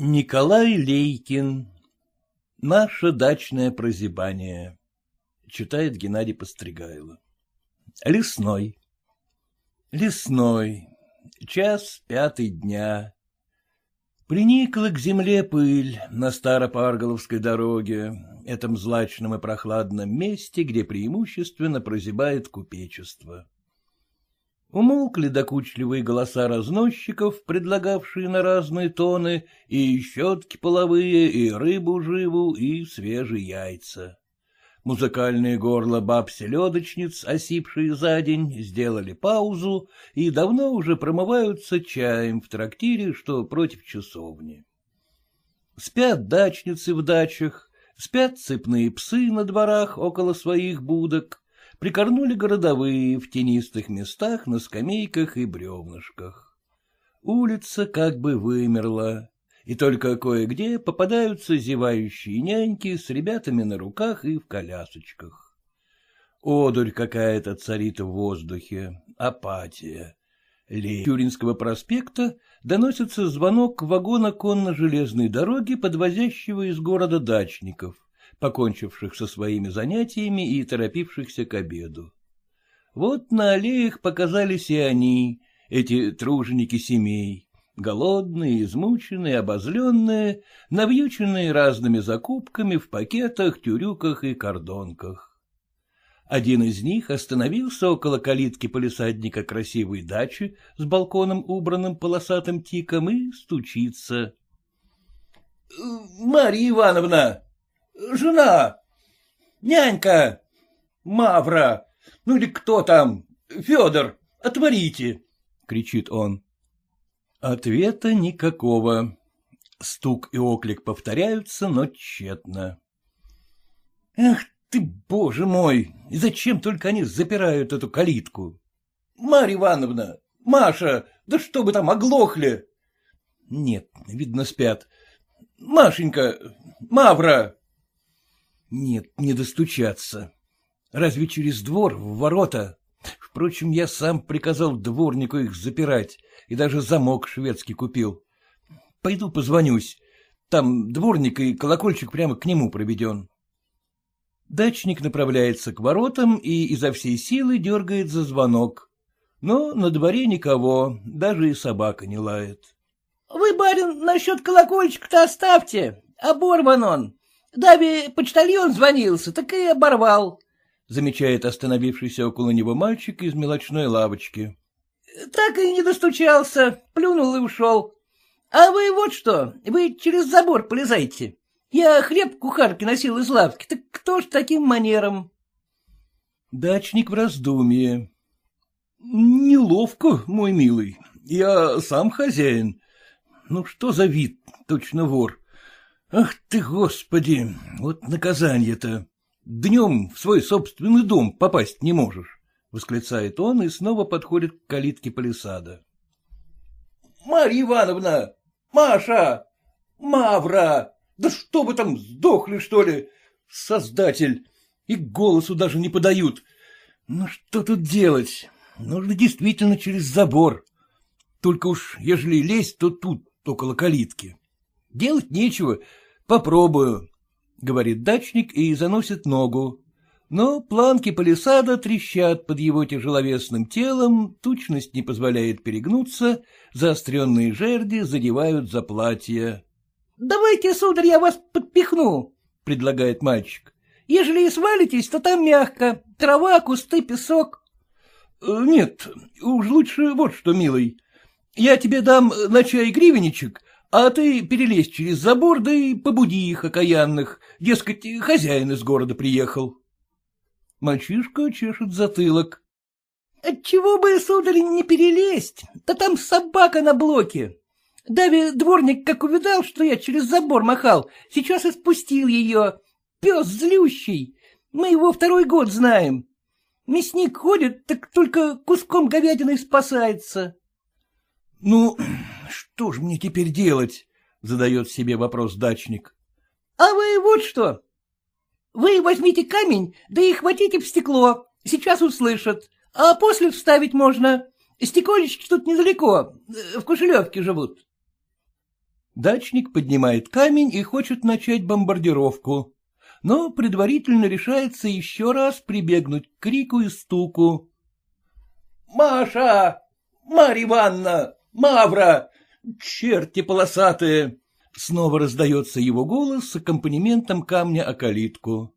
Николай Лейкин. Наше дачное прозябание. Читает Геннадий Постригайло. Лесной. Лесной. Час пятый дня. Приникла к земле пыль на Старопарголовской дороге, этом злачном и прохладном месте, где преимущественно прозябает купечество. Умолкли докучливые голоса разносчиков, предлагавшие на разные тоны и щетки половые, и рыбу живу, и свежие яйца. Музыкальные горла баб-селедочниц, осипшие за день, сделали паузу и давно уже промываются чаем в трактире, что против часовни. Спят дачницы в дачах, спят цепные псы на дворах около своих будок, прикорнули городовые в тенистых местах на скамейках и бревнышках. Улица как бы вымерла, и только кое-где попадаются зевающие няньки с ребятами на руках и в колясочках. Одурь какая-то царит в воздухе, апатия. Ли Тюринского проспекта доносится звонок вагона конно-железной дороги, подвозящего из города дачников покончивших со своими занятиями и торопившихся к обеду. Вот на аллеях показались и они, эти труженики семей, голодные, измученные, обозленные, навьюченные разными закупками в пакетах, тюрюках и кордонках. Один из них остановился около калитки полисадника красивой дачи с балконом, убранным полосатым тиком, и стучится. — Марья Ивановна! Жена, нянька, Мавра, ну или кто там, Федор, отворите, — кричит он. Ответа никакого. Стук и оклик повторяются, но тщетно. Эх ты, боже мой, и зачем только они запирают эту калитку? Марья Ивановна, Маша, да что бы там оглохли? Нет, видно, спят. Машенька, Мавра. Нет, не достучаться. Разве через двор, в ворота? Впрочем, я сам приказал дворнику их запирать и даже замок шведский купил. Пойду позвонюсь. Там дворник и колокольчик прямо к нему проведен. Дачник направляется к воротам и изо всей силы дергает за звонок. Но на дворе никого, даже и собака не лает. — Вы, барин, насчет колокольчика-то оставьте, оборван он. Дави почтальон звонился, так и оборвал, — замечает остановившийся около него мальчик из мелочной лавочки. — Так и не достучался, плюнул и ушел. А вы вот что, вы через забор полезайте. Я хлеб кухарке носил из лавки, так кто ж таким манером? Дачник в раздумье. — Неловко, мой милый, я сам хозяин. Ну что за вид, точно вор. Ах ты, господи, вот наказание-то. Днем в свой собственный дом попасть не можешь, — восклицает он и снова подходит к калитке палисада. — Марья Ивановна! Маша! Мавра! Да что вы там, сдохли, что ли? Создатель! И голосу даже не подают. Ну что тут делать? Нужно действительно через забор. Только уж, ежели лезть, то тут, около калитки. Делать нечего, попробую, — говорит дачник и заносит ногу. Но планки палисада трещат под его тяжеловесным телом, тучность не позволяет перегнуться, заостренные жерди задевают за платье. — Давайте, сударь, я вас подпихну, — предлагает мальчик. — Ежели и свалитесь, то там мягко, трава, кусты, песок. — Нет, уж лучше вот что, милый. Я тебе дам на чай гривенничек, а ты перелезь через забор, да и побуди их окаянных, дескать, хозяин из города приехал. Мальчишка чешет затылок. — Отчего бы, сударь, не перелезть? Да там собака на блоке. Дави дворник как увидал, что я через забор махал, сейчас и спустил ее. Пес злющий. Мы его второй год знаем. Мясник ходит, так только куском говядины спасается. — Ну, что же мне теперь делать? — задает себе вопрос дачник. — А вы вот что. Вы возьмите камень, да и хватите в стекло. Сейчас услышат. А после вставить можно. Стекольнички тут недалеко, в Кушелевке живут. Дачник поднимает камень и хочет начать бомбардировку, но предварительно решается еще раз прибегнуть к крику и стуку. — Маша! Марья Ивановна! Мавра! Черти полосатые! Снова раздается его голос с аккомпанементом камня о калитку.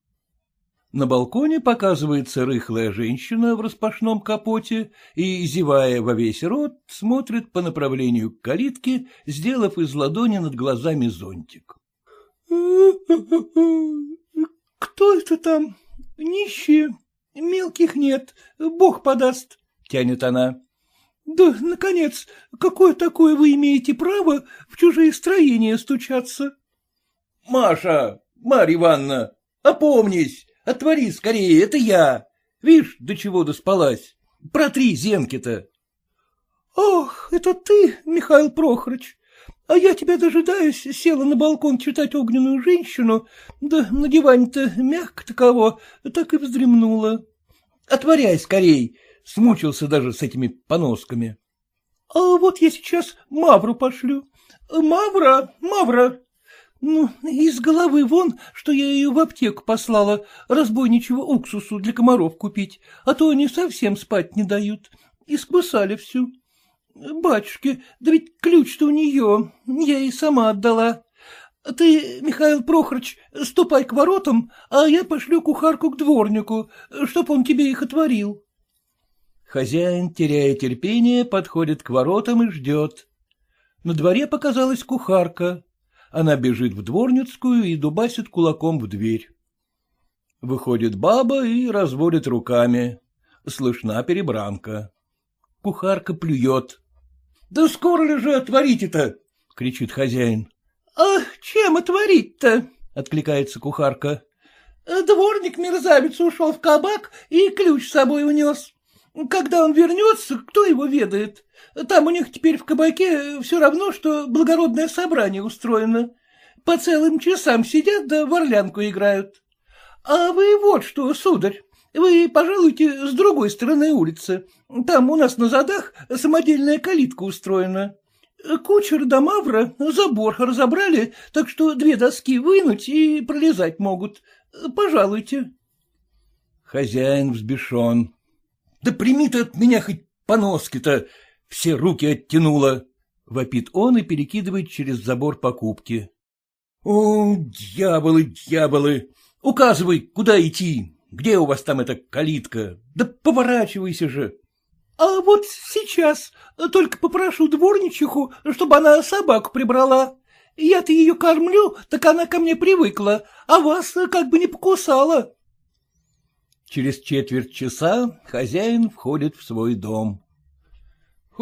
На балконе показывается рыхлая женщина в распашном капоте и, зевая во весь рот, смотрит по направлению к калитке, сделав из ладони над глазами зонтик. — Кто это там? Нищие. Мелких нет, бог подаст, — тянет она. — Да, наконец, какое такое вы имеете право в чужие строения стучаться? — Маша, Марья Ивановна, опомнись! Отвори скорее, это я. Вишь, до чего доспалась. Протри зенки-то. — Ох, это ты, Михаил Прохорыч. А я тебя дожидаюсь, села на балкон читать огненную женщину, да на диване-то мягко таково, так и вздремнула. — Отворяй скорей, смучился даже с этими поносками. — А вот я сейчас Мавру пошлю. Мавра, Мавра, ну, из головы вон, что я ее в аптеку послала, разбойничего уксусу для комаров купить, а то они совсем спать не дают. Искусали всю. Батюшки, да ведь ключ-то у нее, я ей сама отдала. Ты, Михаил Прохорович, ступай к воротам, а я пошлю кухарку к дворнику, чтоб он тебе их отворил. Хозяин, теряя терпение, подходит к воротам и ждет. На дворе показалась кухарка. Она бежит в дворницкую и дубасит кулаком в дверь. Выходит баба и разводит руками. Слышна перебранка. Кухарка плюет. — Да скоро ли же отворите-то? — кричит хозяин. — А чем отворить-то? — откликается кухарка. — Дворник-мерзавец ушел в кабак и ключ с собой унес. Когда он вернется, кто его ведает? Там у них теперь в кабаке все равно, что благородное собрание устроено. По целым часам сидят да в орлянку играют. А вы вот что, сударь, вы пожалуйте с другой стороны улицы. Там у нас на задах самодельная калитка устроена. Кучер да Мавра забор разобрали, так что две доски вынуть и пролезать могут. Пожалуйте. Хозяин взбешен. — Да прими ты от меня хоть поноски-то, все руки оттянула, — вопит он и перекидывает через забор покупки. — О, дьяволы, дьяволы! Указывай, куда идти, где у вас там эта калитка, да поворачивайся же. — А вот сейчас только попрошу дворничиху, чтобы она собаку прибрала. Я-то ее кормлю, так она ко мне привыкла, а вас как бы не покусала. Через четверть часа хозяин входит в свой дом. —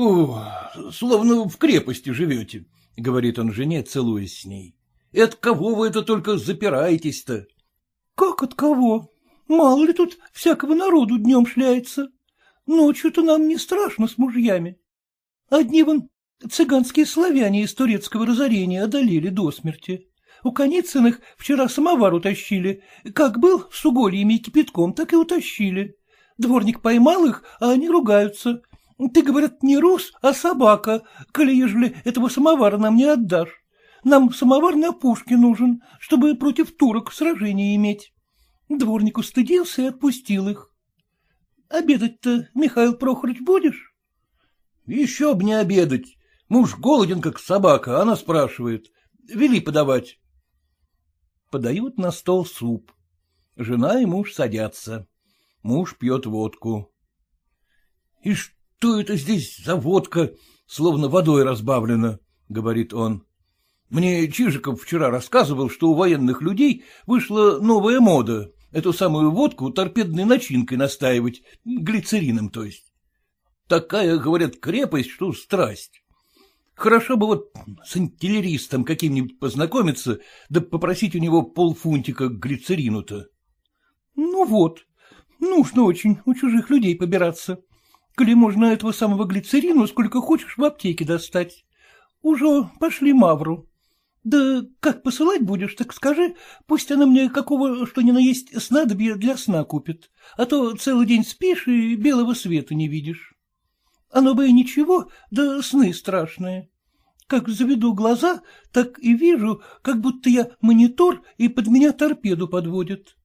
словно в крепости живете, — говорит он жене, целуясь с ней. — И от кого вы это только запираетесь-то? — Как от кого? Мало ли тут всякого народу днем шляется. Ночью-то нам не страшно с мужьями. Одни вон цыганские славяне из турецкого разорения одолели до смерти. У Коницыных вчера самовар утащили. Как был с угольями и кипятком, так и утащили. Дворник поймал их, а они ругаются. Ты, говорят, не рус, а собака, коли ежели этого самовара нам не отдашь. Нам самовар на пушке нужен, чтобы против турок сражение иметь. Дворник устыдился и отпустил их. Обедать-то, Михаил Прохорович, будешь? Еще б не обедать. Муж голоден, как собака, она спрашивает. Вели подавать. Подают на стол суп. Жена и муж садятся. Муж пьет водку. — И что это здесь за водка, словно водой разбавлена? — говорит он. — Мне Чижиков вчера рассказывал, что у военных людей вышла новая мода — эту самую водку торпедной начинкой настаивать, глицерином, то есть. Такая, говорят, крепость, что страсть. Хорошо бы вот с антиллеристом каким-нибудь познакомиться, да попросить у него полфунтика глицерину-то. — Ну вот, нужно очень у чужих людей побираться. Коли можно этого самого глицерину сколько хочешь в аптеке достать. Уже пошли Мавру. Да как посылать будешь, так скажи, пусть она мне какого что ни на есть снадобья для сна купит, а то целый день спишь и белого света не видишь. Оно бы и ничего, да сны страшные. Как заведу глаза, так и вижу, как будто я монитор, и под меня торпеду подводят.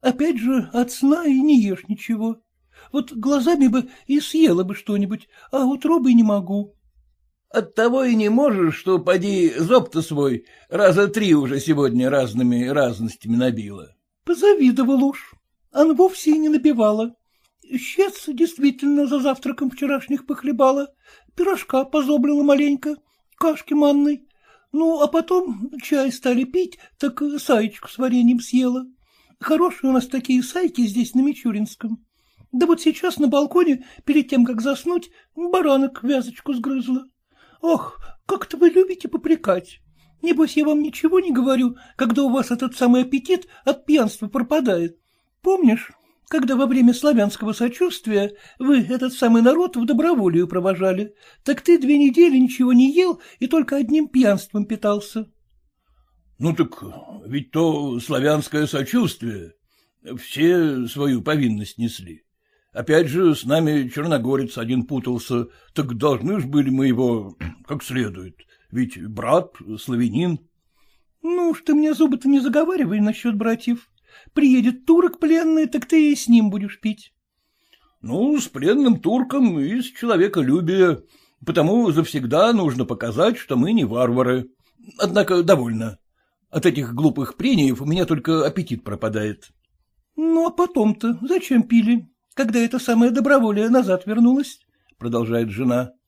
Опять же, от сна и не ешь ничего. Вот глазами бы и съела бы что-нибудь, а утробой не могу. — Оттого и не можешь, что, поди, зоб-то свой раза три уже сегодня разными разностями набила. — Позавидовал уж. Она вовсе и не набивала. Щец действительно за завтраком вчерашних похлебала, пирожка позоблила маленько, кашки манной. Ну, а потом чай стали пить, так саечку с вареньем съела. Хорошие у нас такие сайки здесь, на Мичуринском. Да вот сейчас на балконе, перед тем, как заснуть, баранок вязочку сгрызла. Ох, как-то вы любите попрекать. Небось, я вам ничего не говорю, когда у вас этот самый аппетит от пьянства пропадает. Помнишь, когда во время славянского сочувствия вы этот самый народ в доброволию провожали, так ты две недели ничего не ел и только одним пьянством питался. — Ну так ведь то славянское сочувствие. Все свою повинность несли. Опять же, с нами черногорец один путался, так должны ж были мы его как следует. Ведь брат, славянин. — Ну уж ты мне зубы-то не заговаривай насчет братьев. Приедет турок пленный, так ты и с ним будешь пить. — Ну, с пленным турком и с человеколюбия, потому завсегда нужно показать, что мы не варвары. Однако довольно. От этих глупых прениев у меня только аппетит пропадает. — Ну, а потом-то зачем пили? когда это самое доброволие назад вернулось, — продолжает жена. —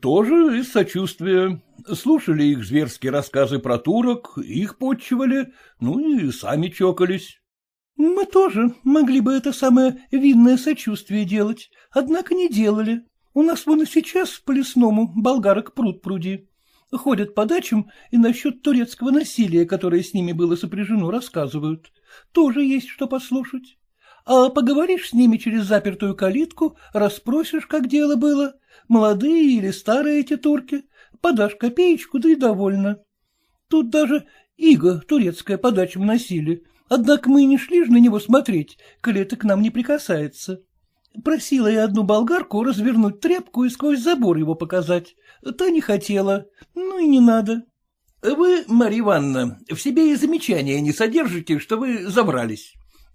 Тоже из сочувствия. Слушали их зверские рассказы про турок, их подчивали, ну и сами чокались. — Мы тоже могли бы это самое винное сочувствие делать, однако не делали. У нас вон и сейчас по лесному болгарок пруд пруди. Ходят по дачам и насчет турецкого насилия, которое с ними было сопряжено, рассказывают. Тоже есть что послушать а поговоришь с ними через запертую калитку, расспросишь, как дело было, молодые или старые эти турки, подашь копеечку, да и довольно. Тут даже иго турецкое по дачам носили, однако мы не шли же на него смотреть, коли это к нам не прикасается. Просила я одну болгарку развернуть тряпку и сквозь забор его показать. Та не хотела, ну и не надо. — Вы, Марья Ивановна, в себе и замечания не содержите, что вы забрались.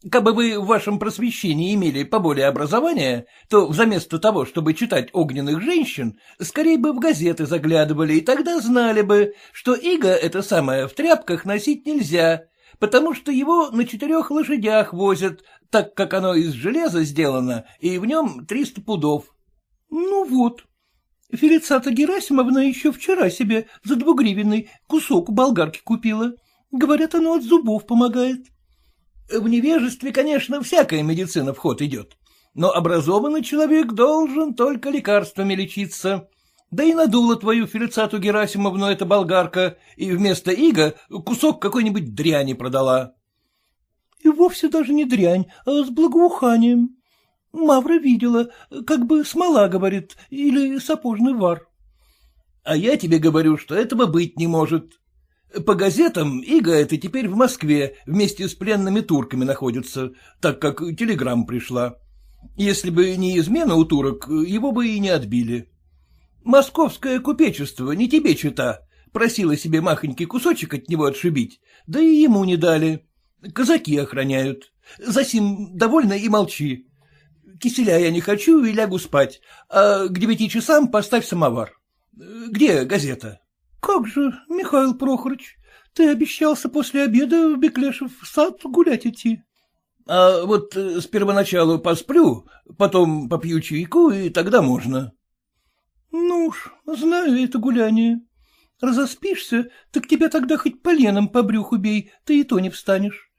Кабы вы в вашем просвещении имели поболее образования, то вместо того, чтобы читать огненных женщин, скорее бы в газеты заглядывали, и тогда знали бы, что иго это самое в тряпках носить нельзя, потому что его на четырех лошадях возят, так как оно из железа сделано, и в нем триста пудов. — Ну вот. Фелицата Герасимовна еще вчера себе за двугривенный кусок болгарки купила. Говорят, оно от зубов помогает. — в невежестве, конечно, всякая медицина в ход идет, но образованный человек должен только лекарствами лечиться. Да и надула твою Фелицату Герасимовну эта болгарка, и вместо ига кусок какой-нибудь дряни продала. — И вовсе даже не дрянь, а с благоуханием. Мавра видела, как бы смола, говорит, или сапожный вар. — А я тебе говорю, что этого быть не может. По газетам Иго это теперь в Москве вместе с пленными турками находится, так как телеграмма пришла. Если бы не измена у турок, его бы и не отбили. Московское купечество, не тебе чита, просило себе махонький кусочек от него отшибить, да и ему не дали. Казаки охраняют. Засим довольно и молчи. Киселя я не хочу и лягу спать, а к девяти часам поставь самовар. Где газета? — Как же, Михаил Прохорович, ты обещался после обеда в Беклешев сад гулять идти. — А вот с первоначалу посплю, потом попью чайку, и тогда можно. — Ну уж, знаю это гуляние. Разоспишься, так тебя тогда хоть поленом по брюху бей, ты и то не встанешь.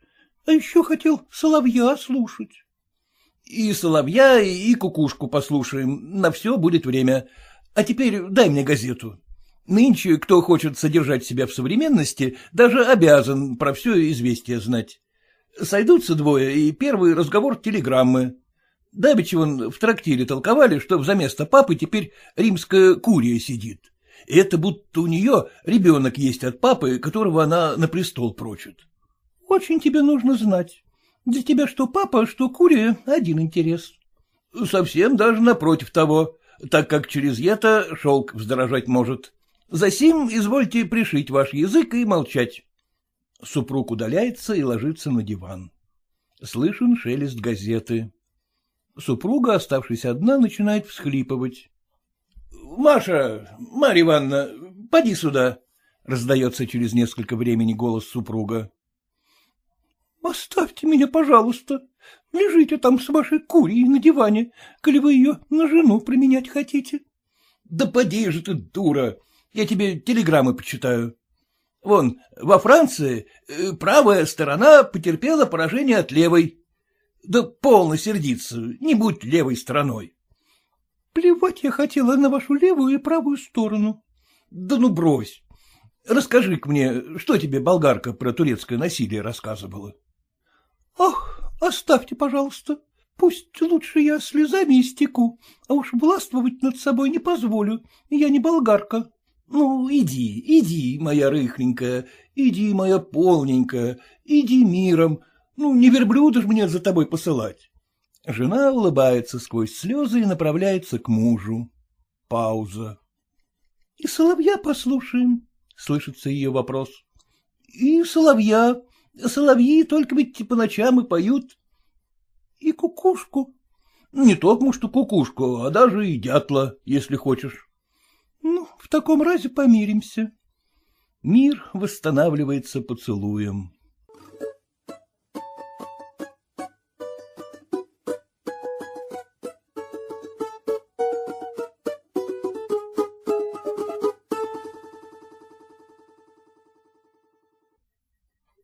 А еще хотел соловья слушать. — И соловья, и кукушку послушаем, на все будет время. А теперь дай мне газету. Нынче, кто хочет содержать себя в современности, даже обязан про все известие знать. Сойдутся двое, и первый разговор телеграммы. Давичи вон в трактире толковали, что взаместо папы теперь римская курия сидит. И это будто у нее ребенок есть от папы, которого она на престол прочит. — Очень тебе нужно знать. Для тебя что папа, что курия — один интерес. — Совсем даже напротив того, так как через это шелк вздорожать может. Засим извольте пришить ваш язык и молчать. Супруг удаляется и ложится на диван. Слышен шелест газеты. Супруга, оставшись одна, начинает всхлипывать. — Маша, Марья Ивановна, поди сюда, — раздается через несколько времени голос супруга. — Оставьте меня, пожалуйста. Лежите там с вашей курей на диване, коли вы ее на жену применять хотите. — Да поди же ты, дура, я тебе телеграммы почитаю. Вон, во Франции э, правая сторона потерпела поражение от левой. Да полно сердиться, не будь левой стороной. Плевать я хотела на вашу левую и правую сторону. Да ну брось. Расскажи-ка мне, что тебе болгарка про турецкое насилие рассказывала? Ах, оставьте, пожалуйста. Пусть лучше я слезами истеку, а уж властвовать над собой не позволю, я не болгарка. Ну, иди, иди, моя рыхленькая, иди, моя полненькая, иди миром. Ну, не верблюда ж мне за тобой посылать. Жена улыбается сквозь слезы и направляется к мужу. Пауза. — И соловья послушаем, — слышится ее вопрос. — И соловья. Соловьи только ведь по ночам и поют. — И кукушку. — Не только что кукушку, а даже и дятла, если хочешь. Ну, в таком разе помиримся. Мир восстанавливается поцелуем.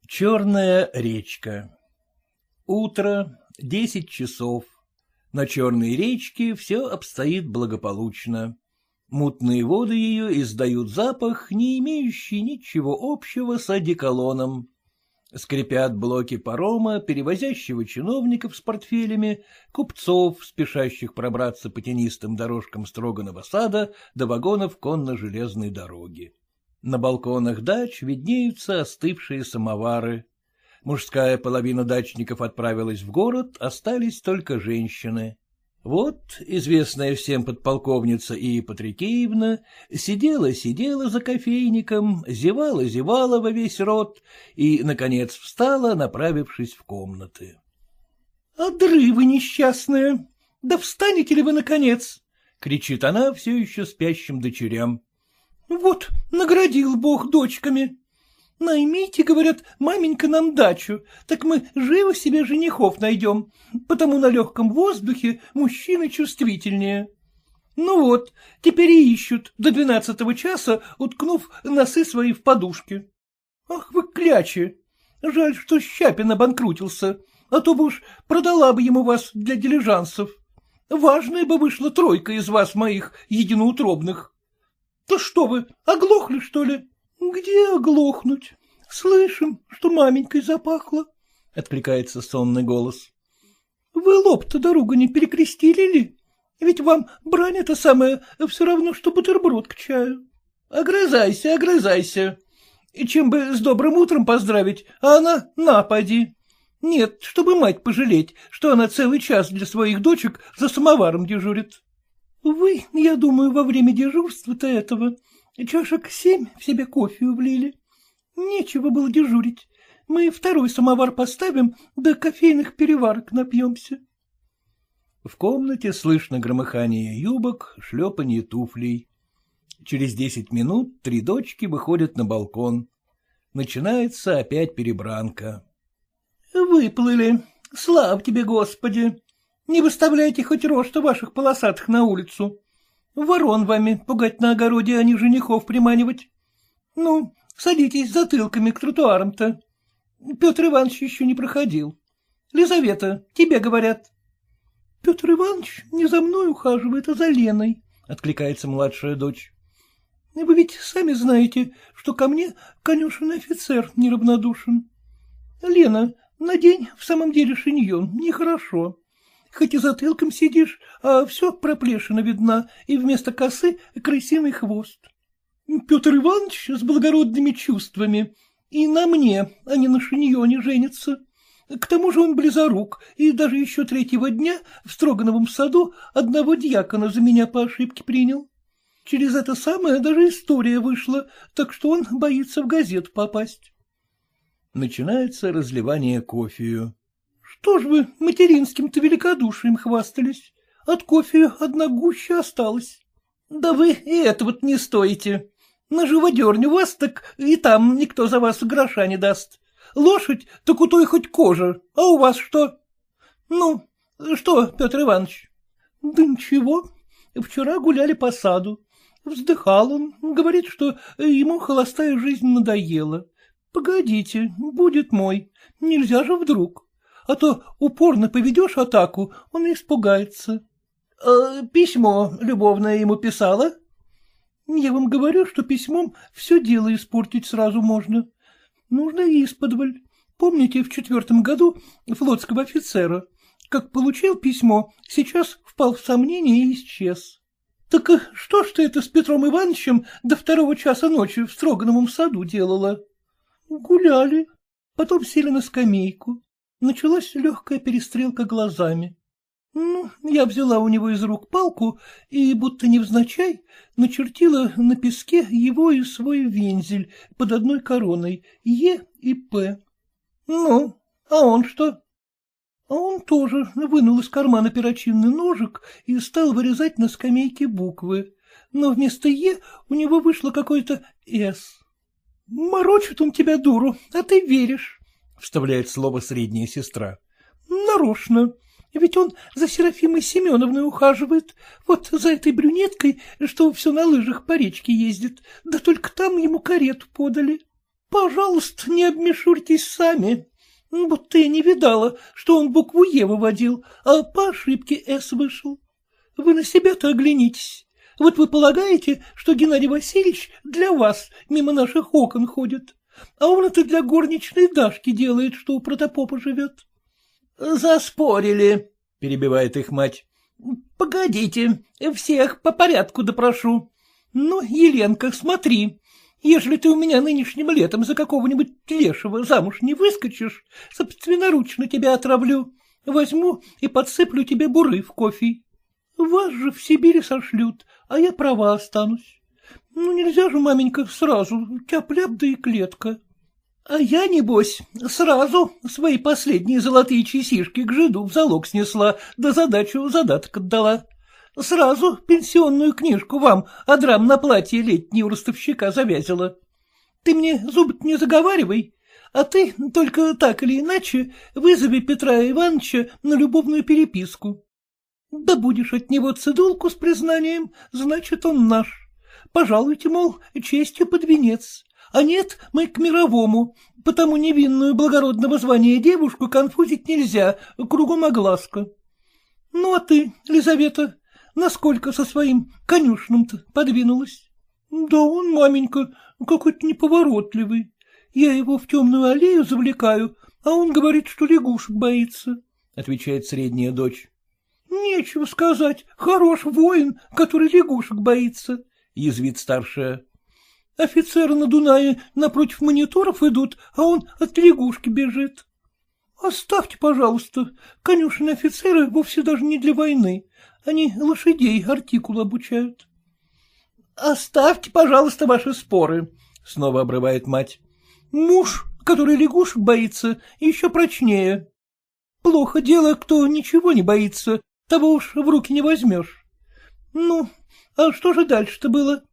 Черная речка Утро, десять часов. На Черной речке все обстоит благополучно. Мутные воды ее издают запах, не имеющий ничего общего с одеколоном. Скрипят блоки парома, перевозящего чиновников с портфелями, купцов, спешащих пробраться по тенистым дорожкам Строганова сада до вагонов конно-железной дороги. На балконах дач виднеются остывшие самовары. Мужская половина дачников отправилась в город, остались только женщины. Вот известная всем подполковница и Патрикеевна сидела-сидела за кофейником, зевала-зевала во весь рот и, наконец, встала, направившись в комнаты. — Одрывы несчастная! Да встанете ли вы, наконец? — кричит она все еще спящим дочерям. — Вот, наградил Бог дочками. Наймите, говорят, маменька нам дачу, так мы живо себе женихов найдем, потому на легком воздухе мужчины чувствительнее. Ну вот, теперь и ищут до двенадцатого часа, уткнув носы свои в подушки. Ах вы клячи! Жаль, что Щапин обанкрутился, а то бы уж продала бы ему вас для дилижансов. Важная бы вышла тройка из вас моих единоутробных. Да что вы, оглохли, что ли? — Где оглохнуть? Слышим, что маменькой запахло, — откликается сонный голос. — Вы лоб-то дорогу не перекрестили ли? Ведь вам брань это самое все равно, что бутерброд к чаю. — Огрызайся, огрызайся. И чем бы с добрым утром поздравить, а она напади. Нет, чтобы мать пожалеть, что она целый час для своих дочек за самоваром дежурит. Вы, я думаю, во время дежурства-то этого Чашек семь в себе кофе влили. Нечего было дежурить. Мы второй самовар поставим, да кофейных переварок напьемся. В комнате слышно громыхание юбок, шлепанье туфлей. Через десять минут три дочки выходят на балкон. Начинается опять перебранка. — Выплыли. Слав тебе, Господи! Не выставляйте хоть рожта ваших полосатых на улицу. Ворон вами пугать на огороде, а не женихов приманивать. Ну, садитесь затылками к тротуарам-то. Петр Иванович еще не проходил. Лизавета, тебе говорят. — Петр Иванович не за мной ухаживает, а за Леной, — откликается младшая дочь. — Вы ведь сами знаете, что ко мне конюшенный офицер неравнодушен. Лена, надень в самом деле шиньон, нехорошо хоть и затылком сидишь, а все проплешина видна, и вместо косы крысиный хвост. Петр Иванович с благородными чувствами, и на мне, а не на шиньоне женится. К тому же он близорук, и даже еще третьего дня в Строгановом саду одного дьякона за меня по ошибке принял. Через это самое даже история вышла, так что он боится в газету попасть. Начинается разливание кофею. Что ж вы материнским-то великодушием хвастались? От кофе одна гуща осталась. Да вы и этого не стоите. На живодерню вас, так и там никто за вас гроша не даст. Лошадь, так у той хоть кожа, а у вас что? Ну, что, Петр Иванович? Да ничего, вчера гуляли по саду. Вздыхал он, говорит, что ему холостая жизнь надоела. Погодите, будет мой, нельзя же вдруг. А то упорно поведешь атаку, он испугается. А письмо любовное ему писала? Я вам говорю, что письмом все дело испортить сразу можно. Нужно исподволь. Помните, в четвертом году флотского офицера? Как получил письмо, сейчас впал в сомнение и исчез. Так что ж ты это с Петром Ивановичем до второго часа ночи в Строгановом саду делала? Гуляли, потом сели на скамейку. Началась легкая перестрелка глазами. Ну, я взяла у него из рук палку и, будто невзначай, начертила на песке его и свой вензель под одной короной Е и П. Ну, а он что? А он тоже вынул из кармана перочинный ножик и стал вырезать на скамейке буквы, но вместо Е у него вышло какое-то С. Морочит он тебя, дуру, а ты веришь, — вставляет слово средняя сестра. Нарочно. Ведь он за Серафимой Семеновной ухаживает, вот за этой брюнеткой, что все на лыжах по речке ездит, да только там ему карету подали. Пожалуйста, не обмешурьтесь сами. Будто я не видала, что он букву Е выводил, а по ошибке С вышел. Вы на себя-то оглянитесь. Вот вы полагаете, что Геннадий Васильевич для вас мимо наших окон ходит, а он это для горничной Дашки делает, что у протопопа живет. — Заспорили, — перебивает их мать. — Погодите, всех по порядку допрошу. Ну, Еленка, смотри, ежели ты у меня нынешним летом за какого-нибудь лешего замуж не выскочишь, собственноручно тебя отравлю, возьму и подсыплю тебе буры в кофе. Вас же в Сибири сошлют, а я права останусь. Ну, нельзя же, маменька, сразу, тяп-ляп да и клетка. А я, небось, сразу свои последние золотые часишки к жиду в залог снесла, да задачу задаток отдала. Сразу пенсионную книжку вам, адрам на платье летнего ростовщика завязила. Ты мне зубы не заговаривай, а ты только так или иначе вызови Петра Ивановича на любовную переписку. Да будешь от него цедулку с признанием, значит, он наш. Пожалуйте, мол, честью под венец. А нет, мы к мировому, потому невинную благородного звания девушку конфузить нельзя, кругом огласка. Ну, а ты, Лизавета, насколько со своим конюшным-то подвинулась? Да он, маменька, какой-то неповоротливый. Я его в темную аллею завлекаю, а он говорит, что лягушек боится, — отвечает средняя дочь. — Нечего сказать, хорош воин, который лягушек боится, — язвит старшая. Офицеры на Дунае напротив мониторов идут, а он от лягушки бежит. Оставьте, пожалуйста, конюшенные офицеры вовсе даже не для войны. Они лошадей артикул обучают. — Оставьте, пожалуйста, ваши споры, — снова обрывает мать. — Муж, который лягушек боится, еще прочнее. Плохо дело, кто ничего не боится, того уж в руки не возьмешь. Ну, а что же дальше-то было?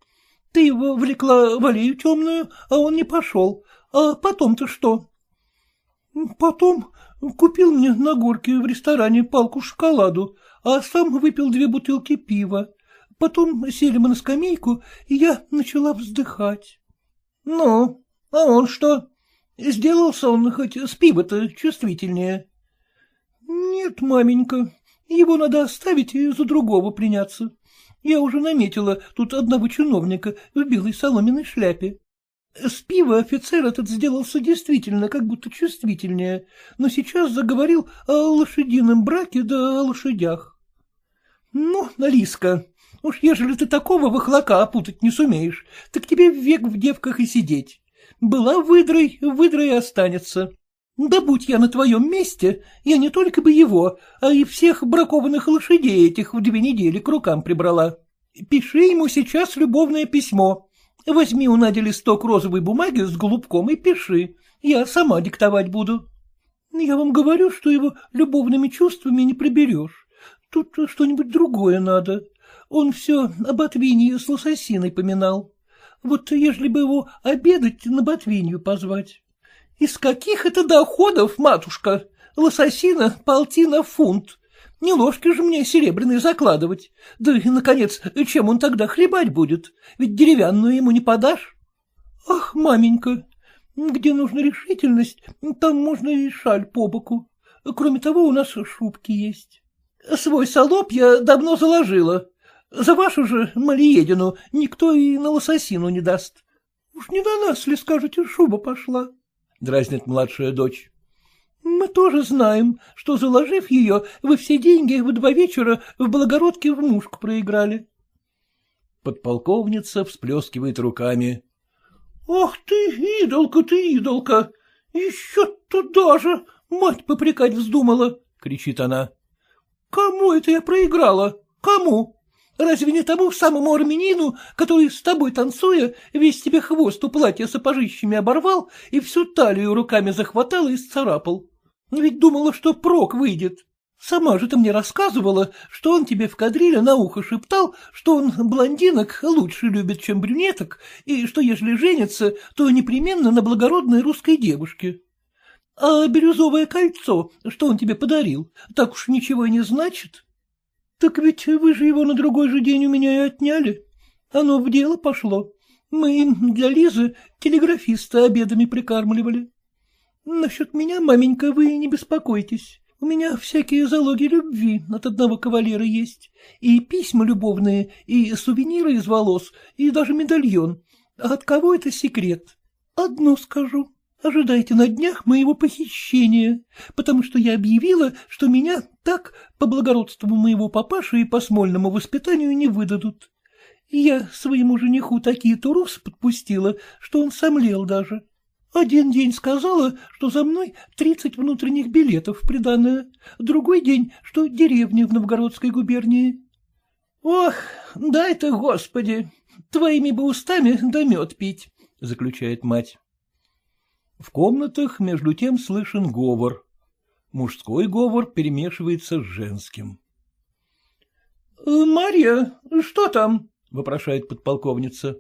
Ты его влекла в аллею темную, а он не пошел. А потом-то что? Потом купил мне на горке в ресторане палку шоколаду, а сам выпил две бутылки пива. Потом сели мы на скамейку, и я начала вздыхать. — Ну, а он что? Сделался он хоть с пива-то чувствительнее? — Нет, маменька, его надо оставить и за другого приняться. Я уже наметила тут одного чиновника в белой соломенной шляпе. С пива офицер этот сделался действительно как будто чувствительнее, но сейчас заговорил о лошадином браке да о лошадях. Ну, Алиска, уж ежели ты такого выхлока опутать не сумеешь, так тебе век в девках и сидеть. Была выдрой, выдрой и останется. Да будь я на твоем месте, я не только бы его, а и всех бракованных лошадей этих в две недели к рукам прибрала. Пиши ему сейчас любовное письмо. Возьми у Нади листок розовой бумаги с голубком и пиши. Я сама диктовать буду. Я вам говорю, что его любовными чувствами не приберешь. Тут что-нибудь другое надо. Он все об Ботвинье с лососиной поминал. Вот ежели бы его обедать на Ботвинью позвать. Из каких это доходов, матушка? Лососина полтина фунт. Не ложки же мне серебряные закладывать. Да и, наконец, чем он тогда хлебать будет? Ведь деревянную ему не подашь. Ах, маменька, где нужна решительность, там можно и шаль по боку. Кроме того, у нас шубки есть. Свой солоб я давно заложила. За вашу же Малиедину никто и на лососину не даст. Уж не на нас ли, скажете, шуба пошла? — дразнит младшая дочь. Мы тоже знаем, что, заложив ее, вы все деньги в два вечера в Благородке в мушку проиграли. Подполковница всплескивает руками. — Ах ты, идолка ты, идолка! Еще туда же мать попрекать вздумала! — кричит она. — Кому это я проиграла? Кому? Разве не тому самому армянину, который с тобой танцуя, весь тебе хвост у платья сапожищами оборвал и всю талию руками захватал и сцарапал? Ведь думала, что прок выйдет. Сама же ты мне рассказывала, что он тебе в кадриле на ухо шептал, что он блондинок лучше любит, чем брюнеток, и что, ежели женится, то непременно на благородной русской девушке. А бирюзовое кольцо, что он тебе подарил, так уж ничего и не значит. Так ведь вы же его на другой же день у меня и отняли. Оно в дело пошло. Мы им для Лизы телеграфиста обедами прикармливали. Насчет меня, маменька, вы не беспокойтесь. У меня всякие залоги любви от одного кавалера есть, и письма любовные, и сувениры из волос, и даже медальон. А от кого это секрет? Одно скажу. Ожидайте на днях моего похищения, потому что я объявила, что меня так по благородству моего папаши и по смольному воспитанию не выдадут. Я своему жениху такие турусы подпустила, что он сомлел даже. Один день сказала, что за мной тридцать внутренних билетов приданное, другой день, что деревня в Новгородской губернии. Ох, дай ты, Господи, твоими бы устами да мед пить, — заключает мать. В комнатах между тем слышен говор. Мужской говор перемешивается с женским. — Марья, что там? — вопрошает подполковница.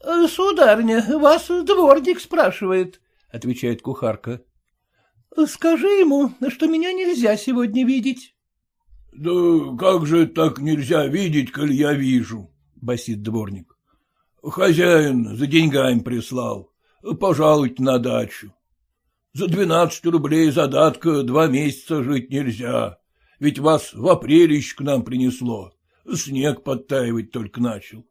— Сударня, вас дворник спрашивает, — отвечает кухарка. — Скажи ему, что меня нельзя сегодня видеть. — Да как же так нельзя видеть, коль я вижу? — басит дворник. — Хозяин за деньгами прислал. Пожалуйте на дачу. За двенадцать рублей задатка два месяца жить нельзя, ведь вас в апрелищ к нам принесло. Снег подтаивать только начал.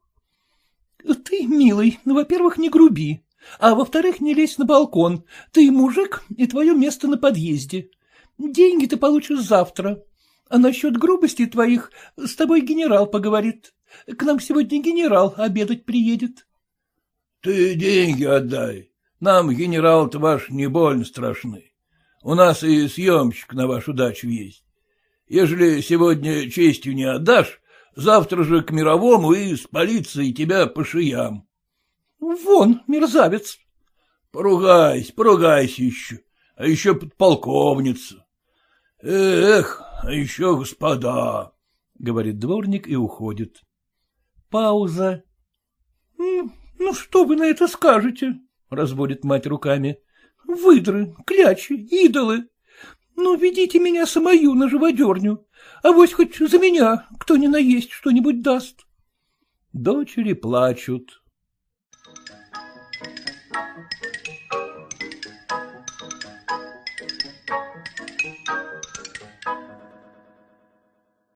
— Ты, милый, во-первых, не груби, а во-вторых, не лезь на балкон. Ты мужик, и твое место на подъезде. Деньги ты получишь завтра. А насчет грубости твоих с тобой генерал поговорит. К нам сегодня генерал обедать приедет. — Ты деньги отдай. Нам генерал-то ваш не больно страшны. У нас и съемщик на вашу дачу есть. Ежели сегодня честью не отдашь, Завтра же к мировому и с полицией тебя по шиям. — Вон, мерзавец. — Поругайся, поругайся еще, а еще подполковница. — Эх, а еще господа, — говорит дворник и уходит. Пауза. — Ну, что вы на это скажете? — разводит мать руками. — Выдры, клячи, идолы. Ну, ведите меня самую на живодерню, а вось хоть за меня кто ни наесть что-нибудь даст. Дочери плачут.